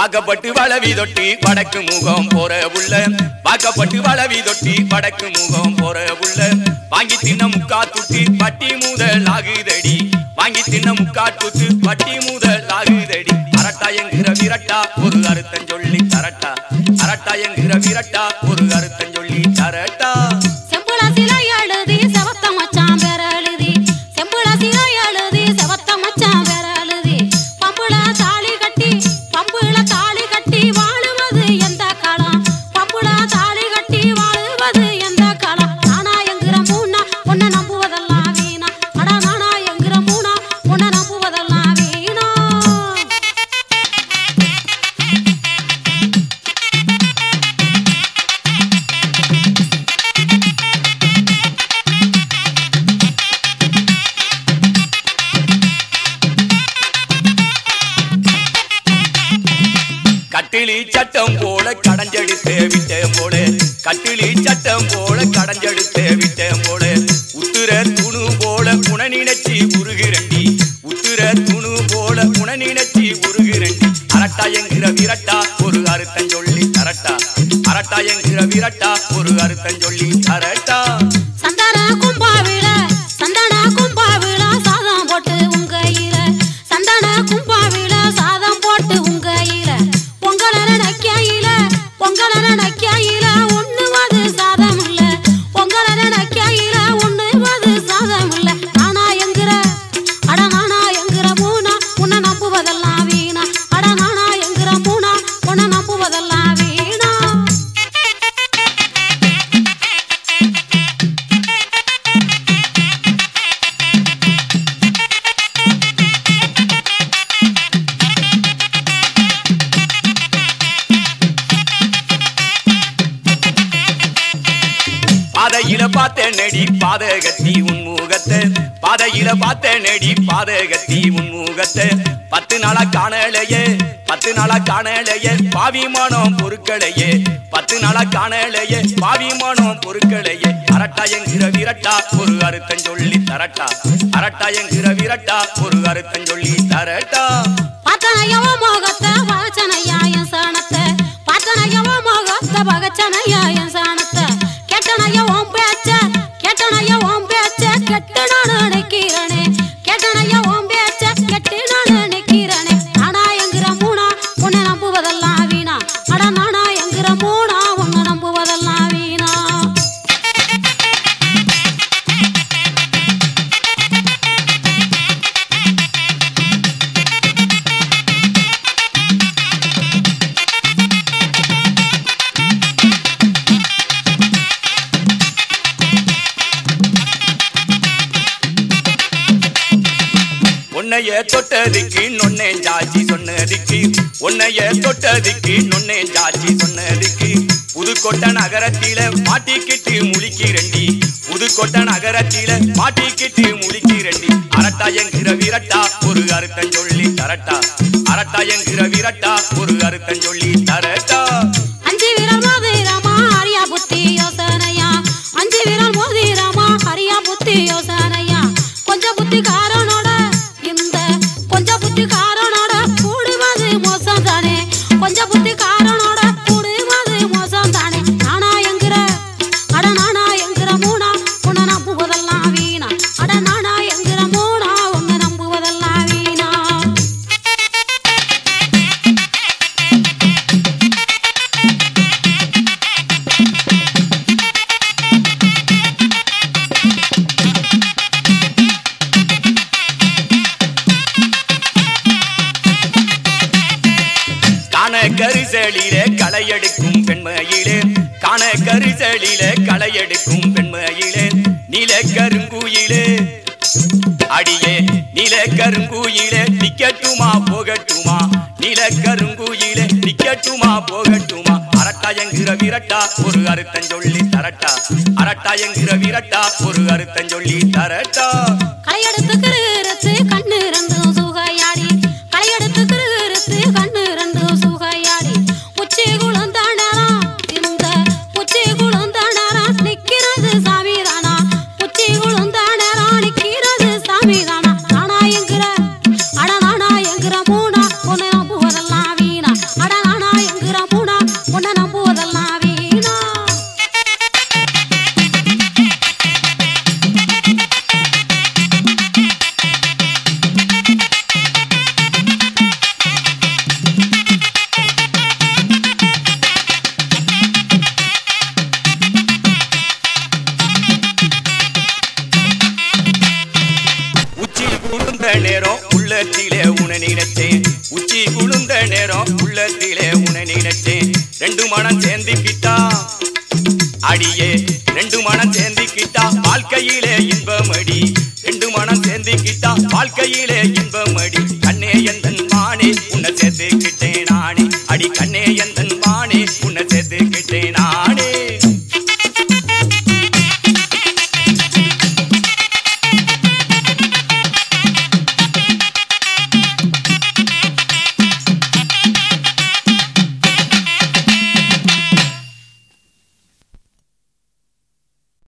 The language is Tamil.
வாக்கப்பட்டு வளவி தொட்டி வடக்கு முகம் போற உள்ள. வாக்கப்பட்டு வளவி தொட்டி வடக்கு முகம் போற உள்ள. வாங்கி தின்ன முக்கா துட்டி பட்டி முதல் ஆகுதடி. வாங்கி தின்ன முக்கா துட்டு பட்டி முதல் ஆகுதடி. அரட்டா என்கிற விரட்டா ஒரு அறுத்தம் சொல்லி தரட்டா. அரட்டா என்கிற விரட்டா ஒரு அறுத்தம் கட்டிலி சட்டம் போல கடஞ்செடுத்து விட்டேன் போல. கட்டிலி சட்டம் போல கடஞ்செடுத்து விட்டேன் போல. உத்துர துணு போல புன நினைச்சி உருகிறண்டி. உத்துர துணு போல புன நினைச்சி உருகிறண்டி. அரட்டா என்கிற விரட்டா ஒரு அறுத்தம் சொல்லி தரட்டா. அரட்டா என்கிற விரட்டா ஒரு அறுத்தம் சொல்லி தரட்டா. para que பாதையில பார்த்த நடி பாதகத்தி உன்முகத்தை பாதையில பார்த்த நடி பாதகத்தி உன்முகத்தை பத்து நாளா காணலையே பத்து நாளா காணலையே பாவிமானம் பொருட்களையே பத்து நாளா காணலையே பாவிமானம் பொருட்களையே அரட்டா என்கிற விரட்டா ஒரு அறுத்தம் சொல்லி தரட்டா. அரட்டா என்கிற விரட்டா ஒரு அறுத்தம் சொல்லி தரட்டா. உன்னைய தொட்டதுக்கு நொன்னே ஜாச்சி சொன்னதுக்கு. உன்னைய தொட்டதுக்கு நொன்னே ஜாச்சி சொன்னதுக்கு. புதுக்கோட்டை நகரத்தில மாட்டிக்கிட்டு முழிக்கிறண்டி புதுக்கோட்டை நகரத்தில மாட்டிக்கிட்டு முழிக்கிறண்டி அரட்டா என்கிற விரட்டா ஒரு அறுத்தம் சொல்லி தரட்டா. அரட்டா என்கிற விரட்டா ஒரு அறுத்தம் சொல்லி தரட்டா. அஞ்சு விரல் மோதிரமா ஹரியா புத்தி யோசனையா? அஞ்சு விரல் மோதிரமா ஹரியா புத்தி கரிசலிலே களையெடுக்கும் பெண்மையிலே காண கரிசலிலே களையெடுக்கும் பெண்மையிலே நில கருங்குயிலே. அடியே நில கருங்குயிலே. நிக்கட்டுமா போகட்டுமா? நில கருங்குயிலே. நிக்கட்டுமா போகட்டுமா? அரட்டா என்கிற விரட்டா ஒரு அறுத்தம் சொல்லி தரட்டா. அரட்டா என்கிற விரட்டா ஒரு அறுத்தம் சொல்லி தரட்டா. களையெடுத்து உள்ளத்திலே உன நினைச்சேன். உச்சி குளுந்த நேரம் உள்ளத்திலே உன நினைச்சேன். ரெண்டு மனம் சேர்ந்துக்கிட்டா? அடியே ரெண்டு மனம் சேர்ந்துக்கிட்டா? வாழ்க்கையிலே இன்பம் அடி ரெண்டு மனம் சேர்ந்துக்கிட்டா? வாழ்க்கையிலே இன்பம் அடி கண்ணே எந்தன் மானே உன்னை சேர்த்துக்கிட்டேன் நானே. அடி கண்ணே எந்த